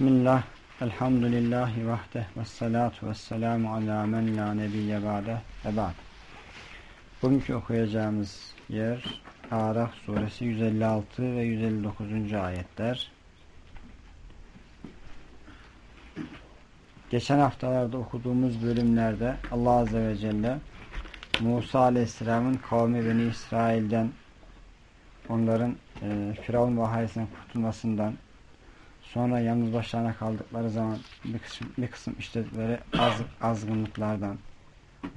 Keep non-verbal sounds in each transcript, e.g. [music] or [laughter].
Bismillah, elhamdülillahi vahdeh ve salatu ve selamu ala men la nebiyye ba'deh ve ba'd. Bugünkü okuyacağımız yer Araf suresi 156 ve 159. ayetler. Geçen haftalarda okuduğumuz bölümlerde Allah Azze ve Celle Musa Aleyhisselam'ın kavmi Beni İsrail'den onların e, Firavun vahayesinden kurtulmasından Sonra yalnız başlarına kaldıkları zaman bir kısım, bir kısım işledikleri az, azgınlıklardan,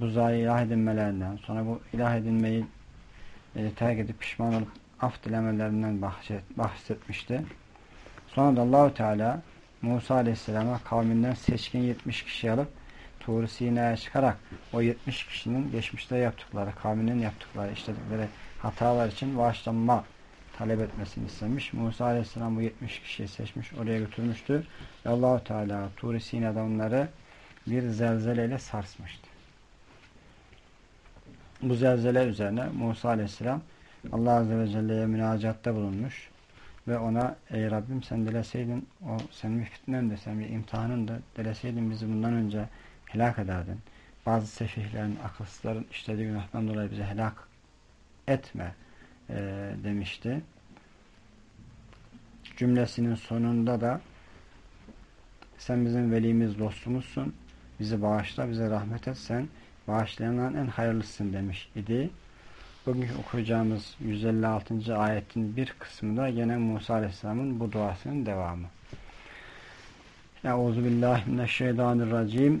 buzağı ilah edinmelerinden, sonra bu ilah edinmeyi e, terk edip pişman olup af dilemelerinden bahset, bahsetmişti. Sonra da Allahu Teala Musa Aleyhisselam'a kavminden seçkin 70 kişi alıp Tur-i Sina'ya çıkarak o 70 kişinin geçmişte yaptıkları, kavminin yaptıkları, işledikleri hatalar için bağışlanma talep etmesini istemiş. Musa Aleyhisselam bu 70 kişiyi seçmiş, oraya götürmüştü. Ve Allahu Teala Tur-i Sina'da onları bir zelzeleyle sarsmıştı. Bu zelzele üzerine Musa Aleyhisselam Allah Azze ve Celle'ye münacatta bulunmuş ve ona ey Rabbim sen dileseydin o senin bir fitnen de sen bir imtihanın da dileseydin bizi bundan önce helak ederdin. Bazı sefihlerin, akılsızların işlediği günahtan dolayı bizi helak etme e, demişti. Cümlesinin sonunda da sen bizim velimiz dostumuzsun. Bizi bağışla, bize rahmet et. Sen bağışlayanların en hayırlısın demiş idi. Bugün okuyacağımız 156. ayetin bir kısmı da yine Musa Aleyhisselam'ın bu duasının devamı. Euzu billahi mineşşeytanirracim.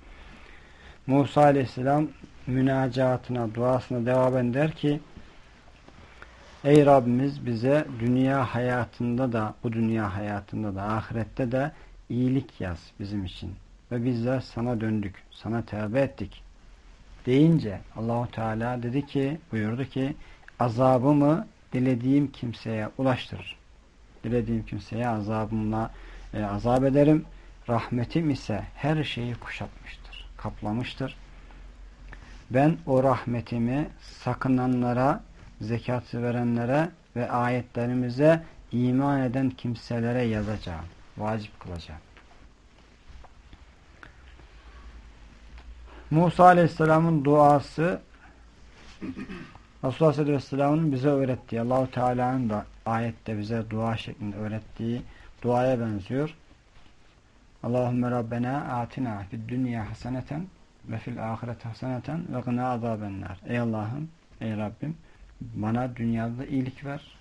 Musa aleyhisselam münacatına, duasına devam eder ki Ey Rabbimiz bize dünya hayatında da, bu dünya hayatında da, ahirette de iyilik yaz bizim için. Ve bizler sana döndük, sana tövbe ettik. Deyince Allahu Teala dedi ki, buyurdu ki, azabımı dilediğim kimseye ulaştırır. Dilediğim kimseye azabımla e, azap ederim. Rahmetim ise her şeyi kuşatmıştır, kaplamıştır. Ben o rahmetimi sakınanlara zekatı verenlere ve ayetlerimize iman eden kimselere yazacağım. Vacip kılacağım. Musa Aleyhisselam'ın duası Resulullah Aleyhisselam'ın bize öğrettiği, Allahu Teala'nın da ayette bize dua şeklinde öğrettiği duaya benziyor. Allahümme Rabbena atina fid dünya haseneten ve fil ahiret haseneten ve gına azabenler. Ey Allah'ım, ey Rabbim bana dünyada iyilik ver,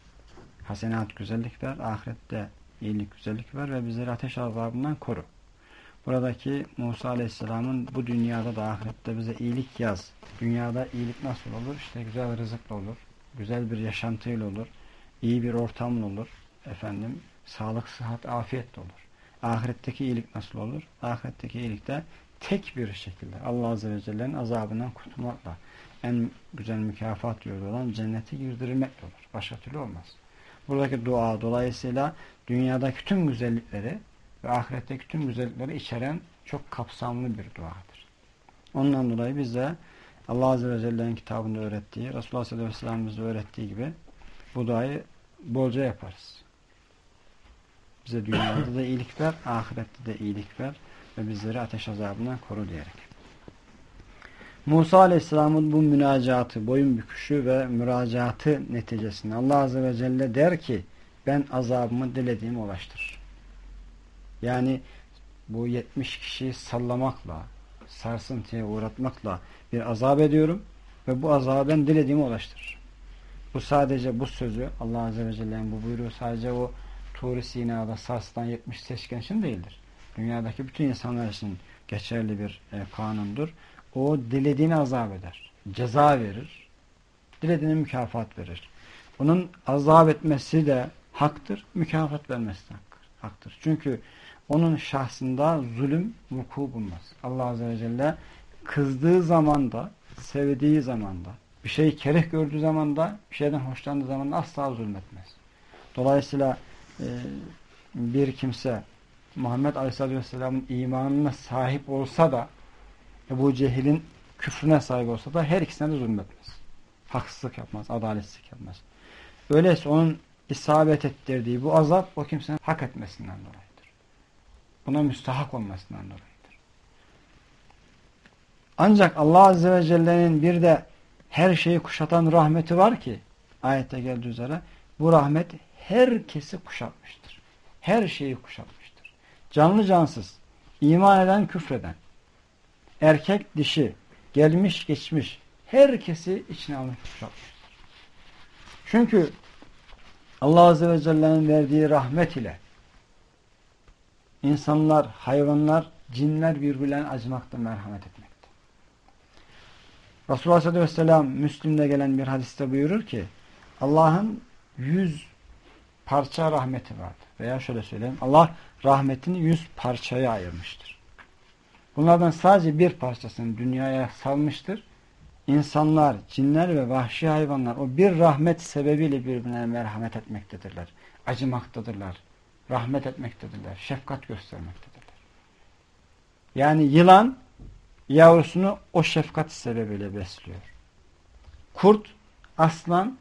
hasenat güzellik ver, ahirette iyilik güzellik ver ve bizleri ateş azabından koru. Buradaki Musa Aleyhisselam'ın bu dünyada da ahirette bize iyilik yaz. Dünyada iyilik nasıl olur? İşte güzel rızıkla olur, güzel bir yaşantıyla olur, iyi bir ortamla olur, efendim sağlık, sıhhat, afiyetle olur. Ahiretteki iyilik nasıl olur? Ahiretteki iyilik de tek bir şekilde Allah Azze ve Celle'nin azabından kurtulmakla en güzel mükafat yolu olan cennete girdirilmekle olur. Başka türlü olmaz. Buradaki dua dolayısıyla dünyadaki tüm güzellikleri ve ahiretteki tüm güzellikleri içeren çok kapsamlı bir duadır. Ondan dolayı biz de Allah Azze ve Celle'nin kitabında öğrettiği, Resulullah sallallahu aleyhi ve sellem bize öğrettiği gibi bu duayı bolca yaparız. Bize dünyada da iyilik ver, ahirette de iyilik ver ve bizleri ateş azabından koru diyerek. Musa Aleyhisselam'ın bu münacatı, boyun büküşü ve müracaatı neticesinde Allah Azze ve Celle der ki ben azabımı dilediğime ulaştırır. Yani bu 70 kişiyi sallamakla, sarsıntıya uğratmakla bir azap ediyorum ve bu azabı ben dilediğime ulaştırır. Bu sadece bu sözü Allah Azze ve Celle'nin bu buyruğu sadece o Tur-i Sina'da sarsılan 70 seçken için değildir. Dünyadaki bütün insanlar için geçerli bir e, kanundur. O dilediğini azap eder. Ceza verir. Dilediğine mükafat verir. Onun azap etmesi de haktır. Mükafat vermesi de haktır. Çünkü onun şahsında zulüm vuku bulmaz. Allah Azze ve Celle kızdığı zamanda, sevdiği zamanda, bir şeyi kereh gördüğü zamanda, bir şeyden hoşlandığı zamanda asla zulmetmez. Dolayısıyla e, bir kimse Muhammed Aleyhisselatü Vesselam'ın imanına sahip olsa da Ebu Cehil'in küfrüne sahip olsa da her ikisine de zulmetmez. Haksızlık yapmaz, adaletsizlik yapmaz. Öyleyse onun isabet ettirdiği bu azap o kimsenin hak etmesinden dolayıdır. Buna müstahak olmasından dolayıdır. Ancak Allah Azze ve Celle'nin bir de her şeyi kuşatan rahmeti var ki ayette geldiği üzere bu rahmet herkesi kuşatmıştır. Her şeyi kuşatmıştır. Canlı cansız, iman eden küfreden, erkek dişi, gelmiş geçmiş herkesi içine almış kuşatmıştır. Çünkü Allah Azze ve Celle'nin verdiği rahmet ile insanlar, hayvanlar, cinler birbirlerine acımakta, merhamet etmekte. Resulullah Aleyhisselatü Vesselam Müslim'de gelen bir hadiste buyurur ki Allah'ın yüz parça rahmeti vardır. Veya şöyle söyleyeyim. Allah rahmetini yüz parçaya ayırmıştır. Bunlardan sadece bir parçasını dünyaya salmıştır. İnsanlar, cinler ve vahşi hayvanlar o bir rahmet sebebiyle birbirine merhamet etmektedirler. Acımaktadırlar. Rahmet etmektedirler. Şefkat göstermektedirler. Yani yılan yavrusunu o şefkat sebebiyle besliyor. Kurt, aslan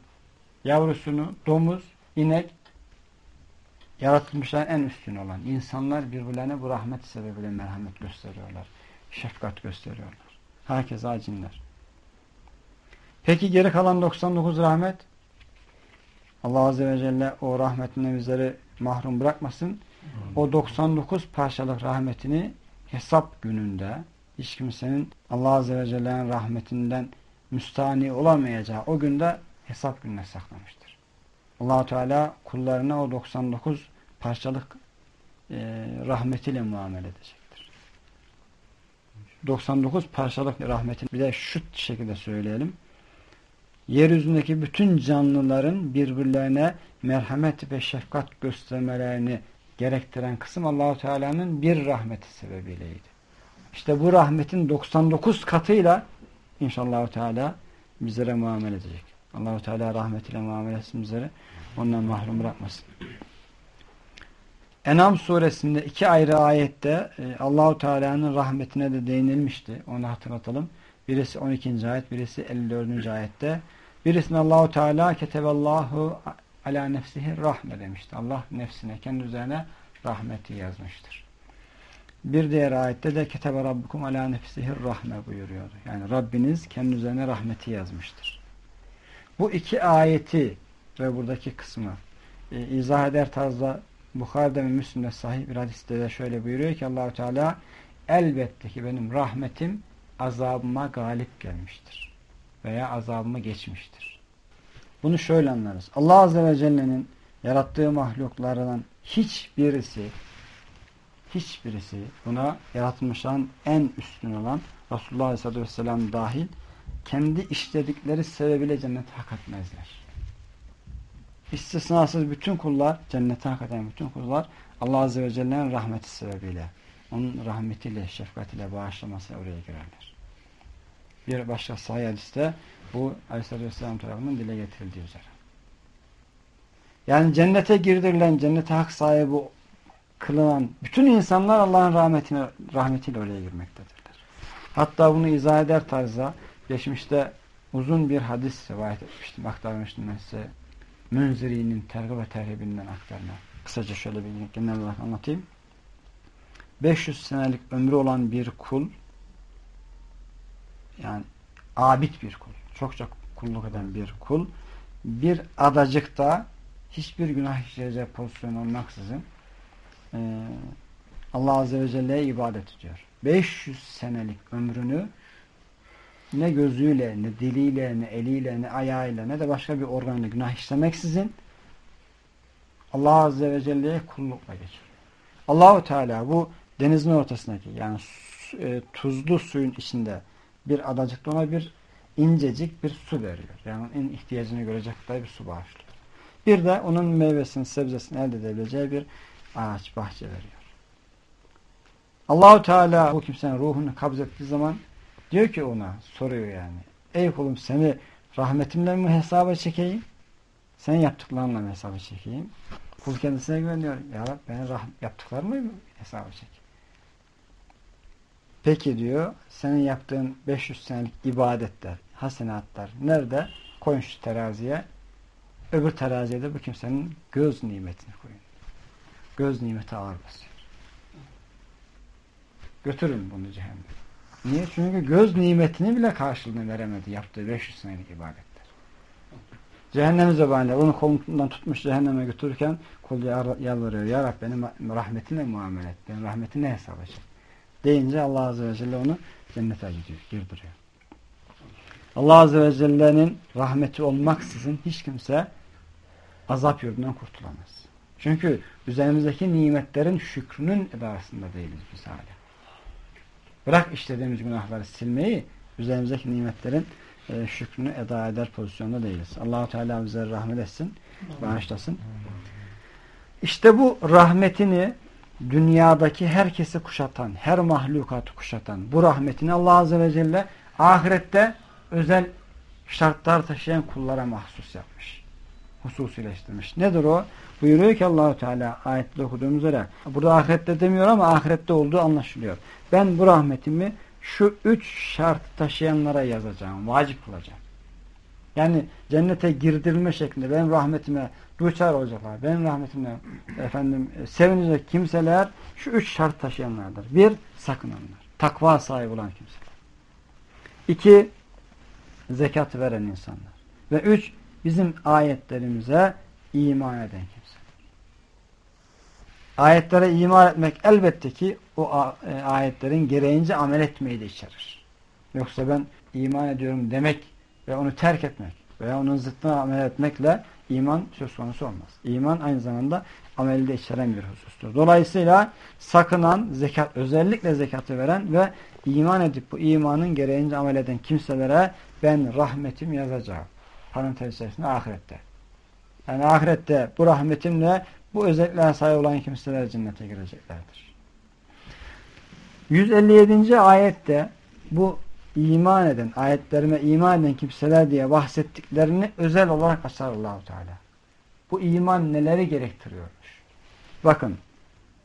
yavrusunu, domuz, inek yaratılmışlar en üstün olan insanlar birbirlerine bu rahmet sebebiyle merhamet gösteriyorlar. Şefkat gösteriyorlar. Herkes cinler. Peki geri kalan 99 rahmet? Allah Azze ve Celle o rahmetinden bizleri mahrum bırakmasın. O 99 parçalık rahmetini hesap gününde hiç kimsenin Allah Azze ve Celle'nin rahmetinden müstahni olamayacağı o günde hesap gününe saklamıştır. Allah Teala kullarına o 99 parçalık e, rahmetiyle muamele edecektir. 99 parçalık rahmetini bir de şu şekilde söyleyelim. Yeryüzündeki bütün canlıların birbirlerine merhamet ve şefkat göstermelerini gerektiren kısım Allahu Teala'nın bir rahmeti sebebiyleydi. İşte bu rahmetin 99 katıyla inşallah Teala bizlere muamele edecek. Allahu Teala rahmetiyle muamele etsin bizlere. Ondan mahrum bırakmasın. Enam suresinde iki ayrı ayette e, Allahu Teala'nın rahmetine de değinilmişti. Onu hatırlatalım. Birisi 12. ayet, birisi 54. ayette. Birisinde Allahu Teala keteballahu ala nefsihi rahme demişti. Allah nefsine, kendi üzerine rahmeti yazmıştır. Bir diğer ayette de ketebe rabbukum ala nefsihir rahme buyuruyor. Yani Rabbiniz kendi üzerine rahmeti yazmıştır. Bu iki ayeti ve buradaki kısmı e, izah eder tarzda Bukhari'de ve Müslim'de sahih bir hadiste de şöyle buyuruyor ki Allahu Teala elbette ki benim rahmetim azabıma galip gelmiştir. Veya azabıma geçmiştir. Bunu şöyle anlarız. Allah Azze ve Celle'nin yarattığı mahluklardan hiçbirisi hiçbirisi buna yaratılmışların en üstün olan Resulullah Aleyhisselatü Vesselam dahil kendi işledikleri sebebiyle cennete hak etmezler. İstisnasız bütün kullar, cennete hak eden bütün kullar Allah Azze ve Celle'nin rahmeti sebebiyle, onun rahmetiyle, şefkatiyle bağışlaması oraya girerler. Bir başka sahih hadiste bu Aleyhisselatü Vesselam tarafından dile getirildiği üzere. Yani cennete girdirilen, cennete hak sahibi kılınan bütün insanlar Allah'ın rahmetine, rahmetiyle oraya girmektedirler. Hatta bunu izah eder tarzda geçmişte uzun bir hadis rivayet etmiştim, aktarmıştım ben size. Münziri'nin tergib ve terhibinden aktarma. Kısaca şöyle bir genel olarak anlatayım. 500 senelik ömrü olan bir kul yani abid bir kul, çok çok kulluk eden bir kul bir adacıkta hiçbir günah işleyecek pozisyon olmaksızın e, Allah Azze ve Celle'ye ibadet ediyor. 500 senelik ömrünü ne gözüyle, ne diliyle, ne eliyle, ne ayağıyla, ne de başka bir organla günah işlemeksizin Allah Azze ve Celle'ye kullukla geçiyor. Allahu Teala bu denizin ortasındaki yani e, tuzlu suyun içinde bir adacıkta ona bir incecik bir su veriyor. Yani en ihtiyacını görecek kadar bir su bağışlıyor. Bir de onun meyvesini, sebzesini elde edebileceği bir ağaç, bahçe veriyor. Allahu Teala bu kimsenin ruhunu kabz ettiği zaman diyor ki ona soruyor yani. Ey kulum seni rahmetimle mi hesaba çekeyim? Sen yaptıklarınla mı hesaba çekeyim? Kul kendisine güveniyor. Ya Rabbi beni yaptıklarımı mı hesaba çek? Peki diyor senin yaptığın 500 senelik ibadetler, hasenatlar nerede? Koyun şu teraziye. Öbür teraziye de bu kimsenin göz nimetini koyun. Göz nimeti ağır basıyor. Götürün bunu cehenneme. Niye? Çünkü göz nimetini bile karşılığını veremedi yaptığı 500 senelik ibadetler. Cehennem zebaniyle onu kolundan tutmuş cehenneme götürürken kul yalvarıyor. Ya Rabbi benim rahmetinle muamele et. Benim rahmetinle hesap et. Deyince Allah Azze ve Celle onu cennete gidiyor, girdiriyor. Allah Azze ve Celle'nin rahmeti olmaksızın hiç kimse azap yurdundan kurtulamaz. Çünkü üzerimizdeki nimetlerin şükrünün edasında değiliz biz hala. Bırak işlediğimiz günahları silmeyi, üzerimizdeki nimetlerin e, şükrünü eda eder pozisyonda değiliz. Allahu Teala bize rahmet etsin, bağışlasın. İşte bu rahmetini dünyadaki herkesi kuşatan, her mahlukatı kuşatan bu rahmetini Allah Azze ve Celle ahirette özel şartlar taşıyan kullara mahsus yapmış. Hususileştirmiş. Nedir o? Buyuruyor ki Allahu Teala ayette okuduğumuz üzere. Burada ahirette demiyor ama ahirette olduğu anlaşılıyor. Ben bu rahmetimi şu üç şart taşıyanlara yazacağım, vacip kılacağım. Yani cennete girdirilme şeklinde benim rahmetime duçar olacaklar. Benim rahmetimle [clears throat] efendim sevinecek kimseler şu üç şart taşıyanlardır. Bir, sakınanlar. Takva sahibi olan kimseler. İki, zekat veren insanlar. Ve üç, bizim ayetlerimize iman eden kimseler. Ayetlere iman etmek elbette ki o e, ayetlerin gereğince amel etmeyi de içerir. Yoksa ben iman ediyorum demek ve onu terk etmek veya onun zıttına amel etmekle iman söz konusu olmaz. İman aynı zamanda amelde içeren bir husustur. Dolayısıyla sakınan, zekat, özellikle zekatı veren ve iman edip bu imanın gereğince amel eden kimselere ben rahmetim yazacağım. Parantez içerisinde ahirette. Yani ahirette bu rahmetimle bu özelliklere sahip olan kimseler cennete gireceklerdir. 157. ayette bu iman eden, ayetlerime iman eden kimseler diye bahsettiklerini özel olarak açar Allahu Teala. Bu iman neleri gerektiriyormuş? Bakın.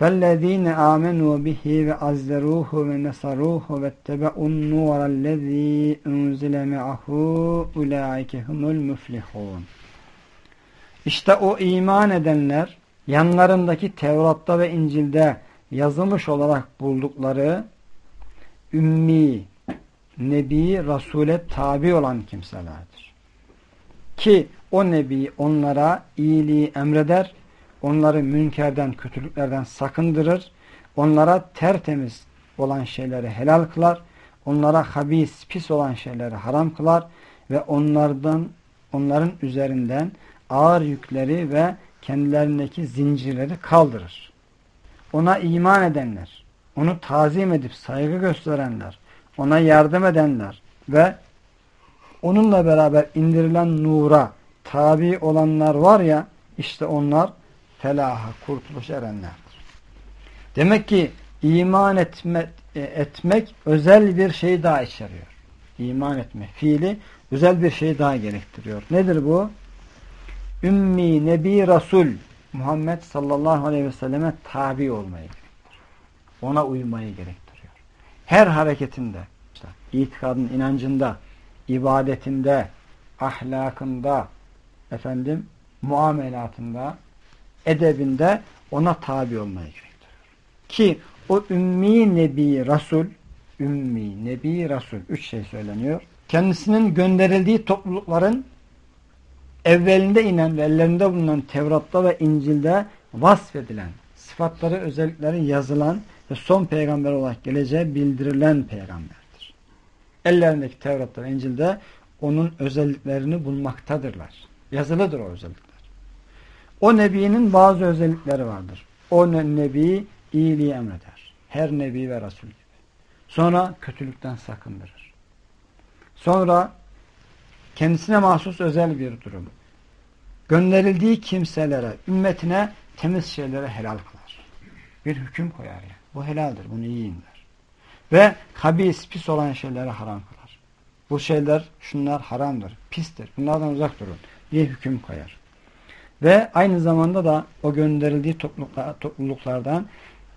فَالَّذ۪ينَ آمَنُوا بِهِ وَعَزَّرُوهُ وَنَصَرُوهُ وَاتَّبَعُوا النُّورَ الَّذ۪ي اُنْزِلَ مَعَهُ اُولَٰئِكَ هُمُ الْمُفْلِحُونَ İşte o iman edenler yanlarındaki Tevrat'ta ve İncil'de yazılmış olarak buldukları ümmi, nebi, rasule tabi olan kimselerdir. Ki o nebi onlara iyiliği emreder, onları münkerden, kötülüklerden sakındırır, onlara tertemiz olan şeyleri helal kılar, onlara habis, pis olan şeyleri haram kılar ve onlardan onların üzerinden ağır yükleri ve kendilerindeki zincirleri kaldırır. Ona iman edenler, onu tazim edip saygı gösterenler, ona yardım edenler ve onunla beraber indirilen nura tabi olanlar var ya, işte onlar felaha, kurtuluş erenlerdir. Demek ki iman etme, e, etmek özel bir şey daha içeriyor. İman etme fiili özel bir şey daha gerektiriyor. Nedir bu? Ümmi, Nebi, Rasul Muhammed sallallahu aleyhi ve selleme tabi olmayı. Ona uymayı gerektiriyor. Her hareketinde, işte, itikadın inancında, ibadetinde, ahlakında, efendim, muamelatında, edebinde ona tabi olmayı gerektiriyor. Ki o ümmi nebi rasul, ümmi nebi rasul, üç şey söyleniyor. Kendisinin gönderildiği toplulukların evvelinde inen ve ellerinde bulunan Tevrat'ta ve İncil'de vasfedilen, sıfatları, özellikleri yazılan ve son peygamber olarak geleceğe bildirilen peygamberdir. Ellerindeki Tevrat'ta ve İncil'de onun özelliklerini bulmaktadırlar. Yazılıdır o özellikler. O nebinin bazı özellikleri vardır. O nebi iyiliği emreder. Her nebi ve Resul gibi. Sonra kötülükten sakındırır. Sonra kendisine mahsus özel bir durum. Gönderildiği kimselere, ümmetine temiz şeylere helal kılar. Bir hüküm koyar yani. Bu helaldir, bunu yiyin der. Ve habis, pis olan şeylere haram kılar. Bu şeyler, şunlar haramdır, pistir. Bunlardan uzak durun diye hüküm koyar. Ve aynı zamanda da o gönderildiği topluluklardan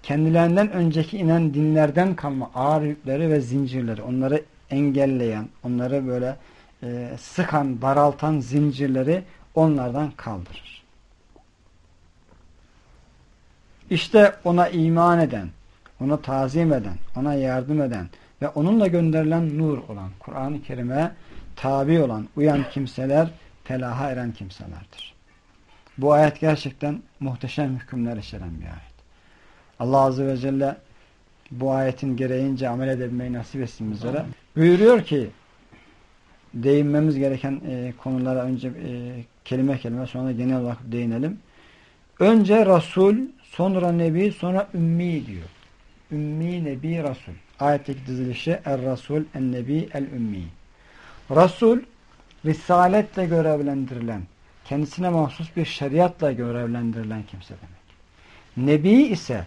kendilerinden önceki inen dinlerden kalma ağır yükleri ve zincirleri, onları engelleyen, onları böyle e, sıkan, daraltan zincirleri onlardan kaldırır. İşte ona iman eden, ona tazim eden, ona yardım eden ve onunla gönderilen nur olan, Kur'an-ı Kerim'e tabi olan, uyan kimseler felaha eren kimselerdir. Bu ayet gerçekten muhteşem hükümler içeren bir ayet. Allah Azze ve Celle bu ayetin gereğince amel edebilmeyi nasip etsin bizlere. Buyuruyor ki değinmemiz gereken e, konulara önce e, kelime kelime sonra genel olarak değinelim. Önce Resul, sonra Nebi, sonra Ümmi diyor. Ümmi, Nebi, Resul. Ayetteki dizilişi Er-Rasul, En-Nebi, El-Ümmi. Resul, Risaletle görevlendirilen, kendisine mahsus bir şeriatla görevlendirilen kimse demek. Nebi ise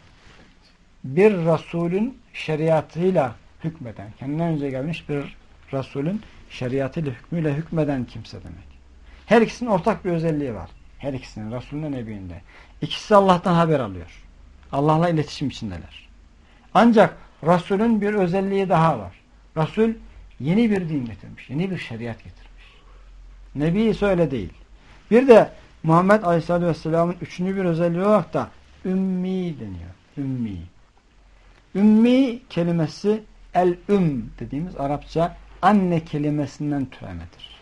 bir Resulün şeriatıyla hükmeden, kendinden önce gelmiş bir Resulün şeriatıyla hükmüyle hükmeden kimse demek. Her ikisinin ortak bir özelliği var. Her ikisinin Resulünde Nebi'inde. İkisi Allah'tan haber alıyor. Allah'la iletişim içindeler. Ancak Resulün bir özelliği daha var. Resul yeni bir din getirmiş. Yeni bir şeriat getirmiş. Nebi ise öyle değil. Bir de Muhammed Aleyhisselatü Vesselam'ın üçüncü bir özelliği olarak da ümmi deniyor. Ümmi. Ümmi kelimesi el-üm dediğimiz Arapça anne kelimesinden türemedir.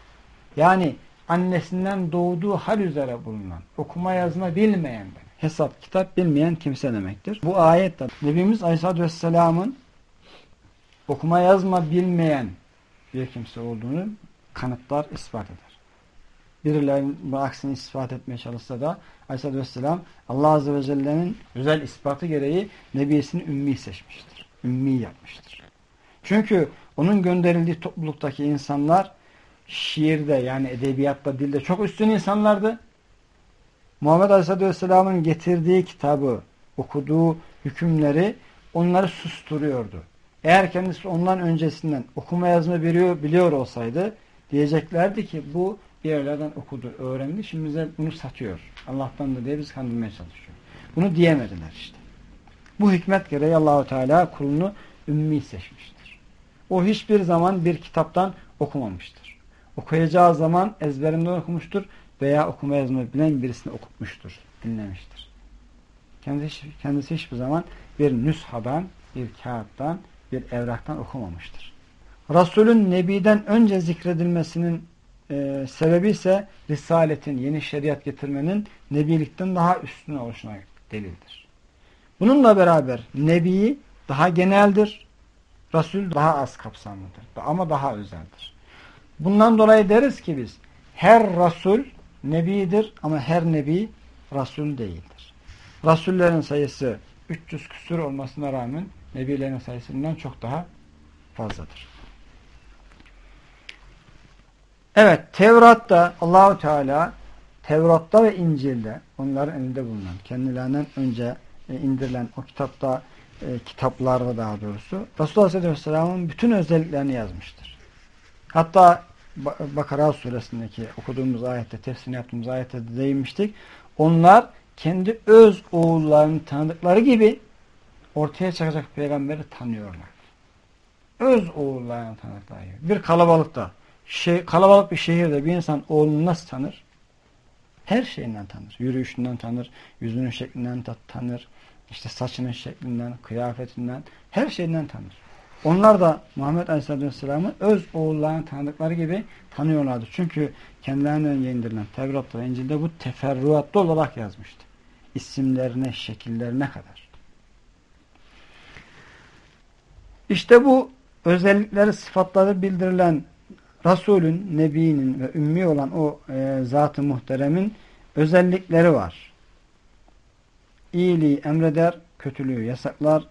Yani annesinden doğduğu hal üzere bulunan, okuma yazma bilmeyen, hesap kitap bilmeyen kimse demektir. Bu ayette Nebimiz Aleyhisselatü Vesselam'ın okuma yazma bilmeyen bir kimse olduğunu kanıtlar, ispat eder. Birilerinin bu aksini ispat etmeye çalışsa da Aleyhisselatü Vesselam Allah Azze ve Celle'nin özel ispatı gereği Nebisini ümmi seçmiştir. Ümmi yapmıştır. Çünkü onun gönderildiği topluluktaki insanlar şiirde yani edebiyatta, dilde çok üstün insanlardı. Muhammed Aleyhisselatü Vesselam'ın getirdiği kitabı, okuduğu hükümleri onları susturuyordu. Eğer kendisi ondan öncesinden okuma yazma biliyor, biliyor olsaydı diyeceklerdi ki bu yerlerden okudu, öğrendi. Şimdi bize bunu satıyor. Allah'tan da diye biz kandırmaya çalışıyor. Bunu diyemediler işte. Bu hikmet gereği Allahu Teala kulunu ümmi seçmiştir. O hiçbir zaman bir kitaptan okumamıştır. Okuyacağı zaman ezberinden okumuştur veya okuma yazma bilen birisini okutmuştur, dinlemiştir. Kendisi, kendisi hiçbir zaman bir nüshadan, bir kağıttan, bir evraktan okumamıştır. Resulün Nebi'den önce zikredilmesinin e, sebebi ise Risaletin, yeni şeriat getirmenin Nebilikten daha üstüne oluşuna delildir. Bununla beraber Nebi daha geneldir, Resul daha az kapsamlıdır ama daha özeldir. Bundan dolayı deriz ki biz her Resul Nebidir ama her Nebi Resul değildir. Rasullerin sayısı 300 küsur olmasına rağmen Nebilerin sayısından çok daha fazladır. Evet, Tevrat'ta Allahu Teala Tevrat'ta ve İncil'de onların elinde bulunan, kendilerinden önce e, indirilen o kitapta e, kitaplarda daha doğrusu Resulullah Aleyhisselam'ın bütün özelliklerini yazmıştır. Hatta Bakara suresindeki okuduğumuz ayette, tefsirini yaptığımız ayette de değinmiştik. Onlar kendi öz oğullarını tanıdıkları gibi ortaya çıkacak peygamberi tanıyorlar. Öz oğullarını tanıdıkları gibi. Bir kalabalıkta şey, kalabalık bir şehirde bir insan oğlunu nasıl tanır? Her şeyinden tanır. Yürüyüşünden tanır, yüzünün şeklinden tanır, işte saçının şeklinden, kıyafetinden, her şeyinden tanır. Onlar da Muhammed Aleyhisselam'ı öz oğullarını tanıdıkları gibi tanıyorlardı. Çünkü kendilerinden önce indirilen Tevrat'ta ve İncil'de bu teferruatlı olarak yazmıştı. İsimlerine, şekillerine kadar. İşte bu özellikleri, sıfatları bildirilen Resulün, Nebi'nin ve ümmi olan o e, zat-ı muhteremin özellikleri var. İyiliği emreder, kötülüğü yasaklar,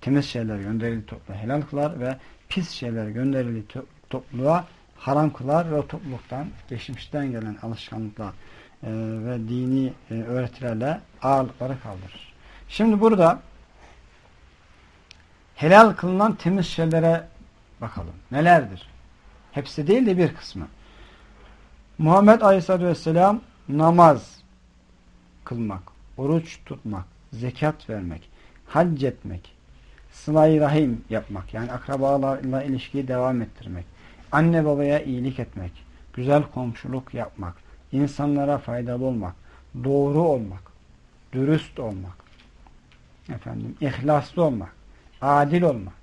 temiz şeyler gönderili topluluğa helal kılar ve pis şeyler gönderili to topluluğa haram kılar ve topluluktan, geçmişten gelen alışkanlıklar e, ve dini e, öğretilerle ağırlıkları kaldırır. Şimdi burada helal kılınan temiz şeylere bakalım. Nelerdir? Hepsi değil de bir kısmı. Muhammed Aleyhisselatü Vesselam namaz kılmak, oruç tutmak, zekat vermek, hac etmek, sıla rahim yapmak yani akrabalarla ilişkiyi devam ettirmek, anne babaya iyilik etmek, güzel komşuluk yapmak, insanlara faydalı olmak, doğru olmak, dürüst olmak, efendim, ihlaslı olmak, adil olmak,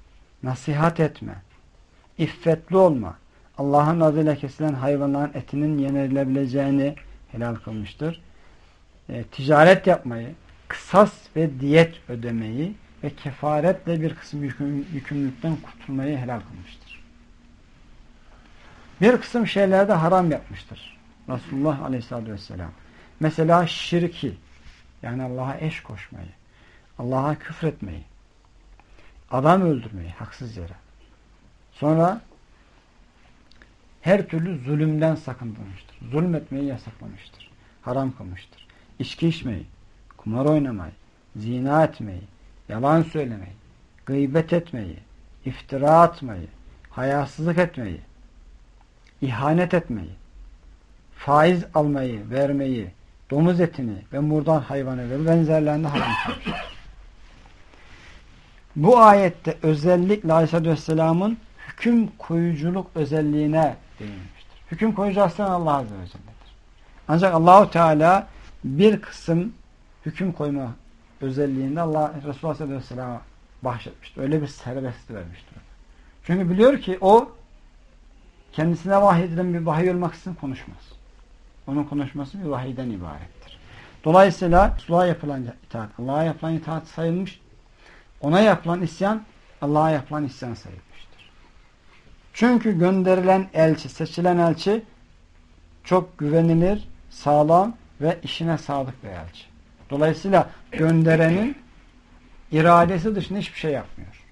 nasihat etme, iffetli olma, Allah'ın adıyla kesilen hayvanların etinin yenilebileceğini helal kılmıştır. E, ticaret yapmayı, kısas ve diyet ödemeyi ve kefaretle bir kısım yüküm, yükümlülükten kurtulmayı helal kılmıştır. Bir kısım şeylerde haram yapmıştır. Resulullah Aleyhisselatü Vesselam. Mesela şirki, yani Allah'a eş koşmayı, Allah'a küfretmeyi, adam öldürmeyi haksız yere. Sonra her türlü zulümden sakındırmıştır. Zulmetmeyi yasaklamıştır. Haram kılmıştır. İçki içmeyi, kumar oynamayı, zina etmeyi, yalan söylemeyi, gıybet etmeyi, iftira atmayı, hayasızlık etmeyi, ihanet etmeyi, faiz almayı, vermeyi, domuz etini ve murdar hayvanı ve benzerlerini haram kılmıştır. Bu ayette özellikle Aleyhisselatü Vesselam'ın hüküm koyuculuk özelliğine değinmiştir. Hüküm koyucu aslında Allah Azze ve Celle'dir. Ancak Allahu Teala bir kısım hüküm koyma özelliğinde Allah Resulullah sallallahu aleyhi ve sellem'e bahşetmiştir. Öyle bir serbestli vermiştir. Çünkü biliyor ki o kendisine vahyedilen bir vahiy olmak için konuşmaz. Onun konuşması bir vahiyden ibarettir. Dolayısıyla Resulullah'a yapılan itaat, Allah'a yapılan itaat sayılmış. Ona yapılan isyan, Allah'a yapılan isyan sayılmıştır. Çünkü gönderilen elçi, seçilen elçi çok güvenilir, sağlam ve işine sadık bir elçi. Dolayısıyla gönderenin iradesi dışında hiçbir şey yapmıyor.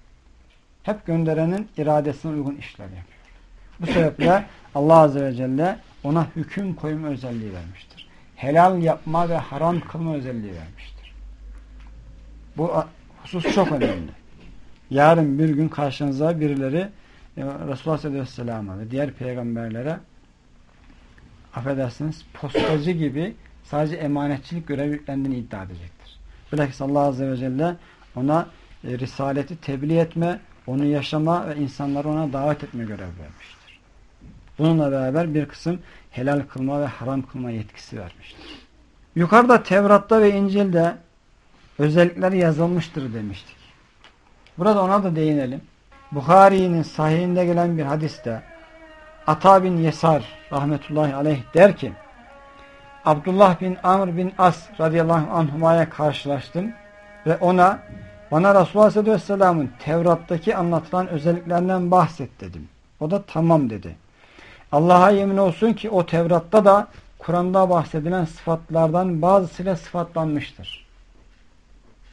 Hep gönderenin iradesine uygun işler yapıyor. Bu sebeple Allah Azze ve Celle ona hüküm koyma özelliği vermiştir. Helal yapma ve haram kılma özelliği vermiştir. Bu husus çok önemli. Yarın bir gün karşınıza birileri Resulullah Aleyhisselam'a ve diğer peygamberlere affedersiniz postacı gibi sadece emanetçilik görevi yüklendiğini iddia edecektir. Bilakis Allah Azze ve Celle ona e, risaleti tebliğ etme, onu yaşama ve insanları ona davet etme görevi vermiştir. Bununla beraber bir kısım helal kılma ve haram kılma yetkisi vermiştir. Yukarıda Tevrat'ta ve İncil'de özellikleri yazılmıştır demiştik. Burada ona da değinelim. Bukhari'nin sahihinde gelen bir hadiste Ata bin Yesar rahmetullahi aleyh der ki Abdullah bin Amr bin As radıyallahu anhuma'ya karşılaştım ve ona bana Resulullah Aleyhisselam'ın Tevrat'taki anlatılan özelliklerinden bahset dedim. O da tamam dedi. Allah'a yemin olsun ki o Tevrat'ta da Kur'an'da bahsedilen sıfatlardan bazısıyla sıfatlanmıştır.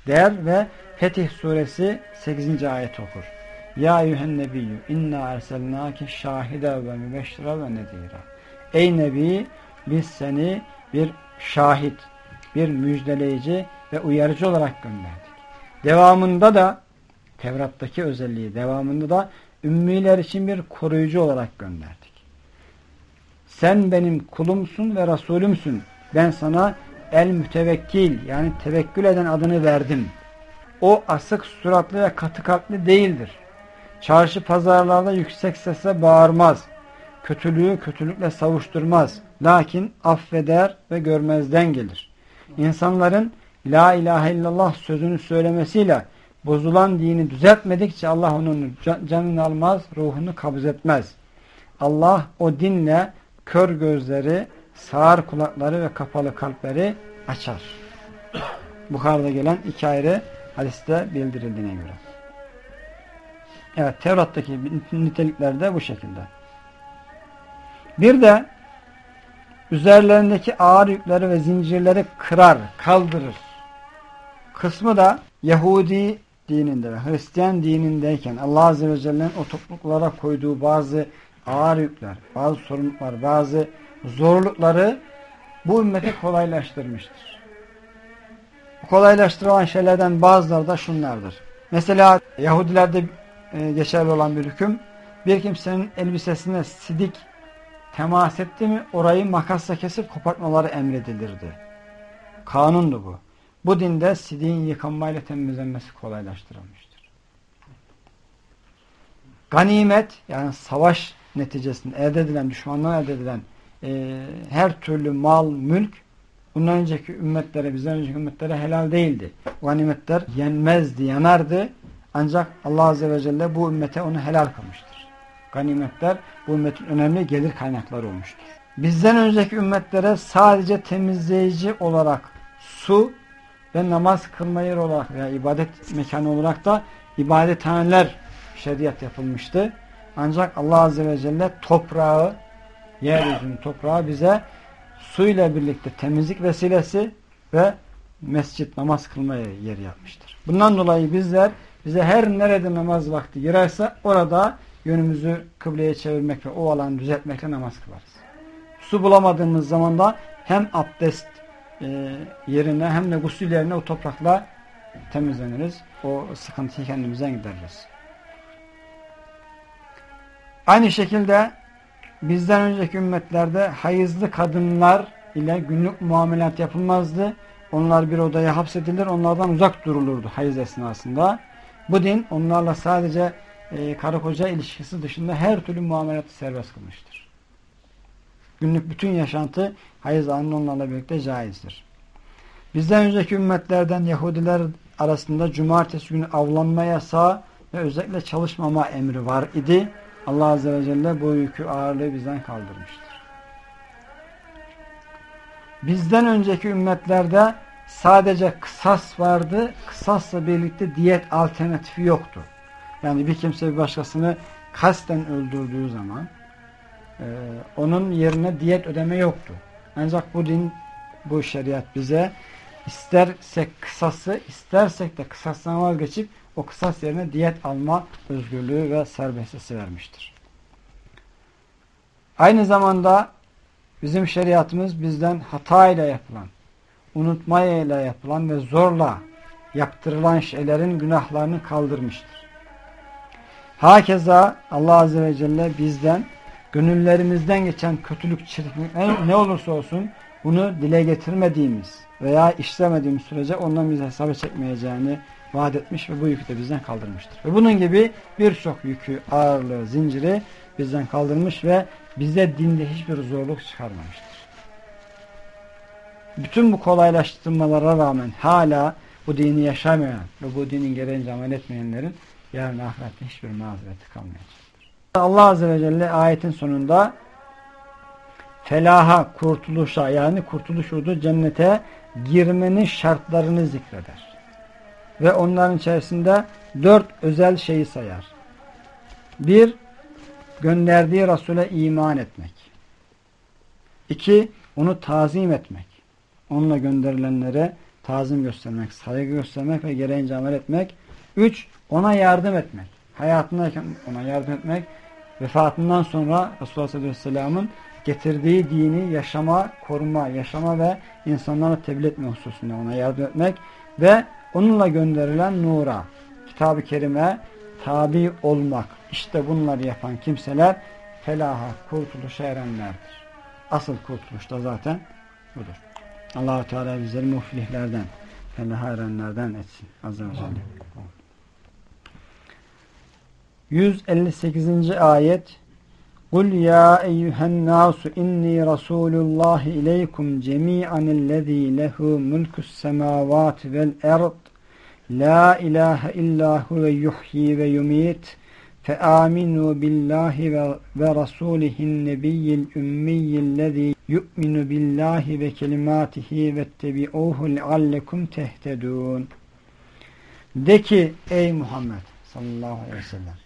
Der ve Fetih suresi 8. ayet okur. Ya eyyühen nebiyyü inna erselnâke şahide ve mübeşşire ve nedîra. Ey Nebi biz seni bir şahit, bir müjdeleyici ve uyarıcı olarak gönderdik. Devamında da Tevrat'taki özelliği devamında da ümmiler için bir koruyucu olarak gönderdik. Sen benim kulumsun ve Resulümsün. Ben sana el mütevekkil yani tevekkül eden adını verdim. O asık suratlı ve katı kalpli değildir. Çarşı pazarlarda yüksek sesle bağırmaz. Kötülüğü kötülükle savuşturmaz. Lakin affeder ve görmezden gelir. İnsanların La ilahe illallah sözünü söylemesiyle bozulan dini düzeltmedikçe Allah onun canını almaz, ruhunu kabız etmez. Allah o dinle kör gözleri, sağır kulakları ve kapalı kalpleri açar. Bukhar'da gelen iki ayrı hadiste bildirildiğine göre. Evet Tevrat'taki nitelikler de bu şekilde. Bir de üzerlerindeki ağır yükleri ve zincirleri kırar, kaldırır. Kısmı da Yahudi dininde ve Hristiyan dinindeyken Allah Azze ve Celle'nin o topluluklara koyduğu bazı ağır yükler, bazı sorumluluklar, bazı zorlukları bu ümmeti kolaylaştırmıştır. Bu kolaylaştırılan şeylerden bazıları da şunlardır. Mesela Yahudilerde e, geçerli olan bir hüküm, bir kimsenin elbisesine sidik temas etti mi orayı makasla kesip kopartmaları emredilirdi. Kanundu bu. Bu dinde sidiğin yıkanmayla temizlenmesi kolaylaştırılmıştır. Ganimet yani savaş neticesinde elde edilen, düşmandan elde edilen e, her türlü mal, mülk bundan önceki ümmetlere, bizden önceki ümmetlere helal değildi. Ganimetler yenmezdi, yanardı. Ancak Allah Azze ve Celle bu ümmete onu helal kılmıştır. Ganimetler bu ümmetin önemli gelir kaynakları olmuştur. Bizden önceki ümmetlere sadece temizleyici olarak su ve namaz kılma yeri olarak veya ibadet mekanı olarak da ibadethaneler şeriat yapılmıştı. Ancak Allah Azze ve Celle toprağı, yeryüzünün toprağı bize suyla birlikte temizlik vesilesi ve mescit namaz kılma yeri yapmıştır. Bundan dolayı bizler bize her nerede namaz vakti girerse orada yönümüzü kıbleye çevirmek ve o alanı düzeltmekle namaz kılarız. Su bulamadığımız zaman da hem abdest e, yerine hem de gusül yerine o toprakla temizleniriz. O sıkıntıyı kendimizden gideririz. Aynı şekilde bizden önceki ümmetlerde hayızlı kadınlar ile günlük muamelat yapılmazdı. Onlar bir odaya hapsedilir, onlardan uzak durulurdu hayız esnasında. Bu din onlarla sadece e, karı koca ilişkisi dışında her türlü muamelatı serbest kılmıştır. Günlük bütün yaşantı hayız anında onlarla birlikte caizdir. Bizden önceki ümmetlerden Yahudiler arasında cumartesi günü avlanma yasağı ve özellikle çalışmama emri var idi. Allah Azze ve Celle bu yükü ağırlığı bizden kaldırmıştır. Bizden önceki ümmetlerde sadece kısas vardı. Kısasla birlikte diyet alternatifi yoktu. Yani bir kimse bir başkasını kasten öldürdüğü zaman e, onun yerine diyet ödeme yoktu. Ancak bu din, bu şeriat bize istersek kısası, istersek de kısastan vazgeçip o kısas yerine diyet alma özgürlüğü ve serbestisi vermiştir. Aynı zamanda bizim şeriatımız bizden hata ile yapılan, unutmayla yapılan ve zorla yaptırılan şeylerin günahlarını kaldırmıştır. Hakeza Allah Azze ve Celle bizden gönüllerimizden geçen kötülük, çirkinlik ne olursa olsun bunu dile getirmediğimiz veya işlemediğimiz sürece ondan bize hesabı çekmeyeceğini vaat etmiş ve bu yükü de bizden kaldırmıştır. Ve bunun gibi birçok yükü, ağırlığı, zinciri bizden kaldırmış ve bize dinde hiçbir zorluk çıkarmamıştır. Bütün bu kolaylaştırmalara rağmen hala bu dini yaşamayan ve bu dinin gereğince amel etmeyenlerin yarın ahirette hiçbir mazereti kalmayacaktır. Allah Azze ve Celle ayetin sonunda felaha, kurtuluşa yani kurtuluş olduğu cennete girmenin şartlarını zikreder. Ve onların içerisinde dört özel şeyi sayar. Bir, gönderdiği Resul'e iman etmek. İki, onu tazim etmek. Onunla gönderilenlere tazim göstermek, saygı göstermek ve gereğince amel etmek. Üç, ona yardım etmek. Hayatındayken ona yardım etmek. Vefatından sonra Resulullah Aleyhisselam'ın getirdiği dini yaşama, koruma, yaşama ve insanlara tebliğ etme hususunda ona yardım etmek ve onunla gönderilen nura, kitab-ı kerime tabi olmak. İşte bunları yapan kimseler felaha, kurtuluşa erenlerdir. Asıl kurtuluş da zaten budur allah Teala bizleri muflihlerden, felaha erenlerden etsin. Azze ve Celle. 158. ayet قُلْ يَا اَيُّهَا النَّاسُ اِنِّي رَسُولُ اللّٰهِ اِلَيْكُمْ جَمِيعًا الَّذ۪ي لَهُ مُلْكُ السَّمَاوَاتِ وَالْاَرْضِ لَا اِلَٰهَ اِلَّا هُوَ يُحْيِي وَيُمِيتُ فَآمِنُوا بِاللّٰهِ وَرَسُولِهِ النَّبِيِّ الْاُمِّيِّ الَّذ۪ي يُؤْمِنُ بِاللّٰهِ وَكَلِمَاتِهِ وَاتَّبِعُوهُ لَعَلَّكُمْ تَهْتَدُونَ De ki ey Muhammed sallallahu aleyhi ve sellem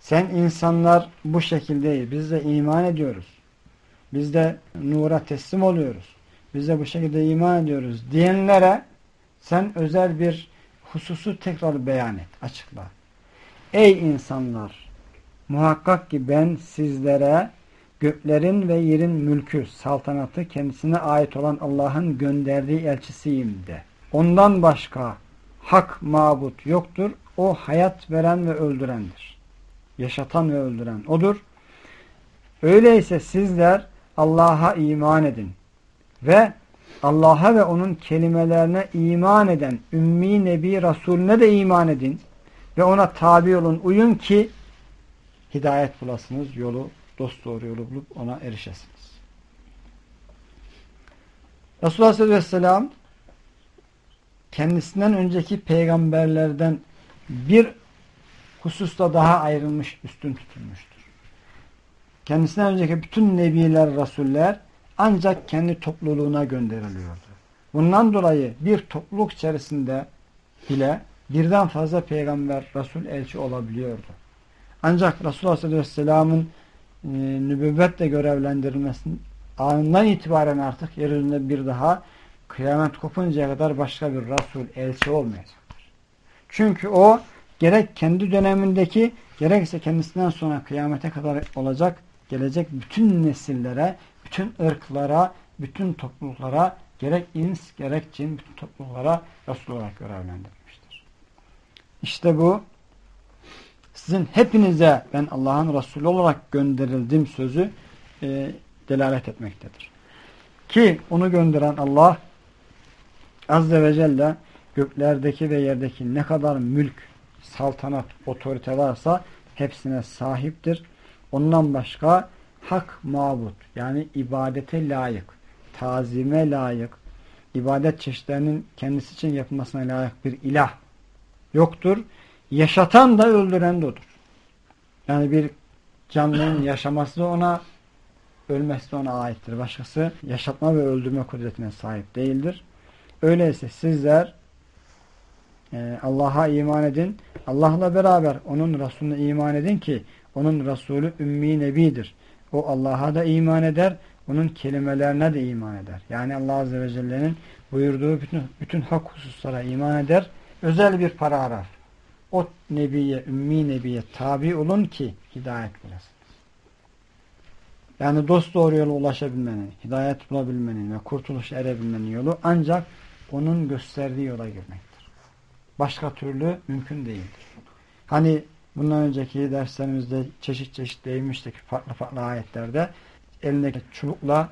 Sen insanlar bu şekilde Biz de iman ediyoruz. Biz de nura teslim oluyoruz. Biz de bu şekilde iman ediyoruz diyenlere sen özel bir hususu tekrar beyan et, açıkla. Ey insanlar! Muhakkak ki ben sizlere göklerin ve yerin mülkü, saltanatı kendisine ait olan Allah'ın gönderdiği elçisiyim de. Ondan başka hak mabut yoktur. O hayat veren ve öldürendir. Yaşatan ve öldüren odur. Öyleyse sizler Allah'a iman edin ve Allah'a ve onun kelimelerine iman eden Ümmi Nebi Resulüne de iman edin ve ona tabi olun, uyun ki hidayet bulasınız, yolu, dost doğru yolu bulup ona erişesiniz. Resulullah sallallahu aleyhi ve sellem kendisinden önceki peygamberlerden bir hususta daha ayrılmış, üstün tutulmuştur. Kendisinden önceki bütün nebiler, rasuller ancak kendi topluluğuna gönderiliyordu. Bundan dolayı bir topluluk içerisinde bile birden fazla peygamber, rasul, elçi olabiliyordu. Ancak Resulullah sallallahu aleyhi ve sellem'in e, nübüvvetle görevlendirilmesinin anından itibaren artık yeryüzünde bir daha kıyamet kopuncaya kadar başka bir Resul, elçi olmayacaktır. Çünkü o gerek kendi dönemindeki gerekse kendisinden sonra kıyamete kadar olacak, gelecek bütün nesillere, bütün ırklara, bütün topluluklara, gerek ins, gerek cin, bütün topluluklara Resul olarak görevlendirilmiştir. İşte bu sizin hepinize ben Allah'ın Resulü olarak gönderildim sözü e, delalet etmektedir. Ki onu gönderen Allah Azze ve Celle göklerdeki ve yerdeki ne kadar mülk, saltanat, otorite varsa hepsine sahiptir. Ondan başka hak mabut yani ibadete layık, tazime layık, ibadet çeşitlerinin kendisi için yapılmasına layık bir ilah yoktur. Yaşatan da öldüren de odur. Yani bir canlının yaşaması da ona ölmesi de ona aittir. Başkası yaşatma ve öldürme kudretine sahip değildir. Öyleyse sizler e, Allah'a iman edin. Allah'la beraber onun Resulüne iman edin ki onun Resulü ümmi nebidir. O Allah'a da iman eder. Onun kelimelerine de iman eder. Yani Allah Azze ve Celle'nin buyurduğu bütün, bütün hak hususlara iman eder. Özel bir paragraf. O nebiye, ümmi nebiye tabi olun ki hidayet bulasınız. Yani dost doğru yola ulaşabilmenin, hidayet bulabilmenin ve kurtuluş erebilmenin yolu ancak onun gösterdiği yola girmektir. Başka türlü mümkün değildir. Hani bundan önceki derslerimizde çeşit çeşit değinmiştik farklı farklı ayetlerde elindeki çubukla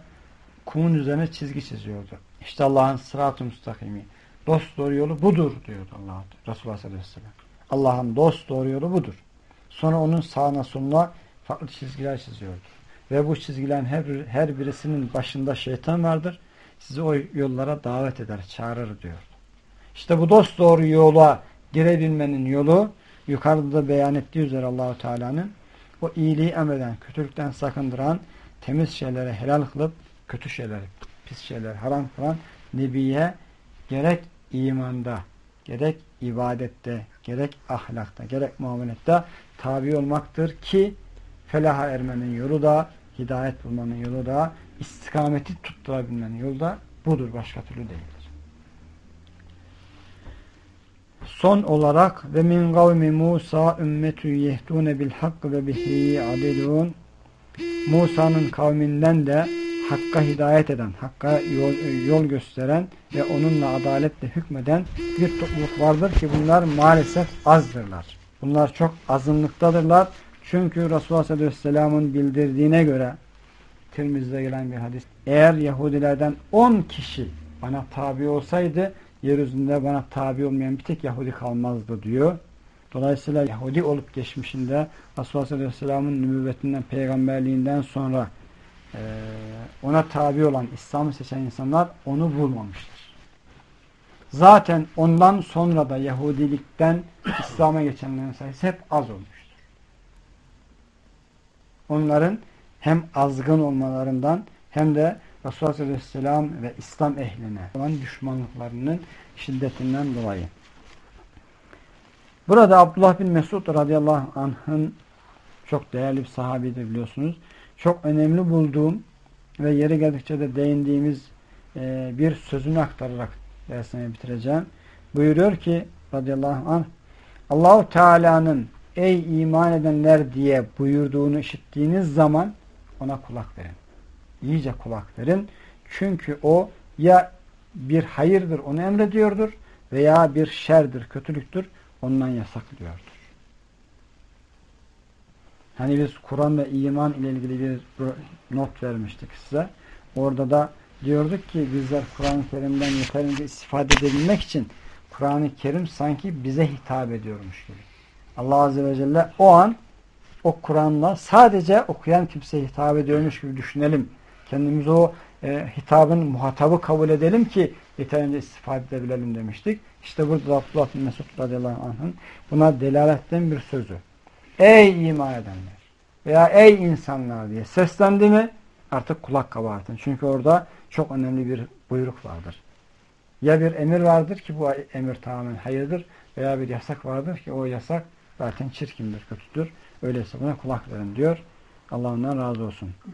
kumun üzerine çizgi çiziyordu. İşte Allah'ın sırat-ı müstakimi. Dost doğru yolu budur diyordu Allah Resulullah sallallahu aleyhi ve sellem. Allah'ın dost doğru yolu budur. Sonra onun sağına soluna farklı çizgiler çiziyordu. Ve bu çizgilerin her, her birisinin başında şeytan vardır sizi o yollara davet eder, çağırır diyor. İşte bu dost doğru yola girebilmenin yolu yukarıda da beyan ettiği üzere Allahu Teala'nın o iyiliği emreden, kötülükten sakındıran, temiz şeylere helal kılıp kötü şeyler, pis şeyler haram kılan Nebiye gerek imanda, gerek ibadette, gerek ahlakta, gerek muamelette tabi olmaktır ki felaha ermenin yolu da, hidayet bulmanın yolu da istikameti tutturabilmenin yolu da budur. Başka türlü değildir. Son olarak ve min kavmi Musa ümmetü yehdune bil hakkı ve bihi adilun Musa'nın kavminden de Hakka hidayet eden, Hakka yol, yol gösteren ve onunla adaletle hükmeden bir topluluk vardır ki bunlar maalesef azdırlar. Bunlar çok azınlıktadırlar. Çünkü Resulullah sallallahu aleyhi ve sellem'in bildirdiğine göre Tirmiz'de gelen bir hadis. Eğer Yahudilerden 10 kişi bana tabi olsaydı yeryüzünde bana tabi olmayan bir tek Yahudi kalmazdı diyor. Dolayısıyla Yahudi olup geçmişinde Resulullah Aleyhisselam'ın nübüvvetinden, peygamberliğinden sonra e, ona tabi olan İslam'ı seçen insanlar onu bulmamıştır. Zaten ondan sonra da Yahudilikten İslam'a geçenlerin sayısı hep az olmuştur. Onların hem azgın olmalarından hem de Resulullah Aleyhisselam ve İslam ehline olan düşmanlıklarının şiddetinden dolayı. Burada Abdullah bin Mesud radıyallahu anh'ın Çok değerli bir sahabidir biliyorsunuz. Çok önemli bulduğum ve yeri geldikçe de değindiğimiz e, bir sözünü aktararak dersimi bitireceğim. Buyuruyor ki radıyallahu anh Allahu Teala'nın ey iman edenler diye buyurduğunu işittiğiniz zaman ona kulak verin. İyice kulak verin. Çünkü o ya bir hayırdır onu emrediyordur veya bir şerdir, kötülüktür ondan yasaklıyordur. Hani biz Kur'an ve iman ile ilgili bir not vermiştik size. Orada da diyorduk ki bizler Kur'an-ı Kerim'den yeterince istifade edebilmek için Kur'an-ı Kerim sanki bize hitap ediyormuş gibi. Allah Azze ve Celle o an o Kur'an'la sadece okuyan kimseye hitap ediyormuş gibi düşünelim. Kendimizi o e, hitabın muhatabı kabul edelim ki yeterince istifade edebilelim demiştik. İşte burada Abdullah bin Mesud radıyallahu anh'ın buna delaletten bir sözü. Ey iman edenler veya ey insanlar diye seslendi mi artık kulak kabartın. Çünkü orada çok önemli bir buyruk vardır. Ya bir emir vardır ki bu emir tamamen hayırdır veya bir yasak vardır ki o yasak zaten çirkindir, kötüdür. Öyleyse buna kulak verin diyor. Allah ondan razı olsun. Hmm.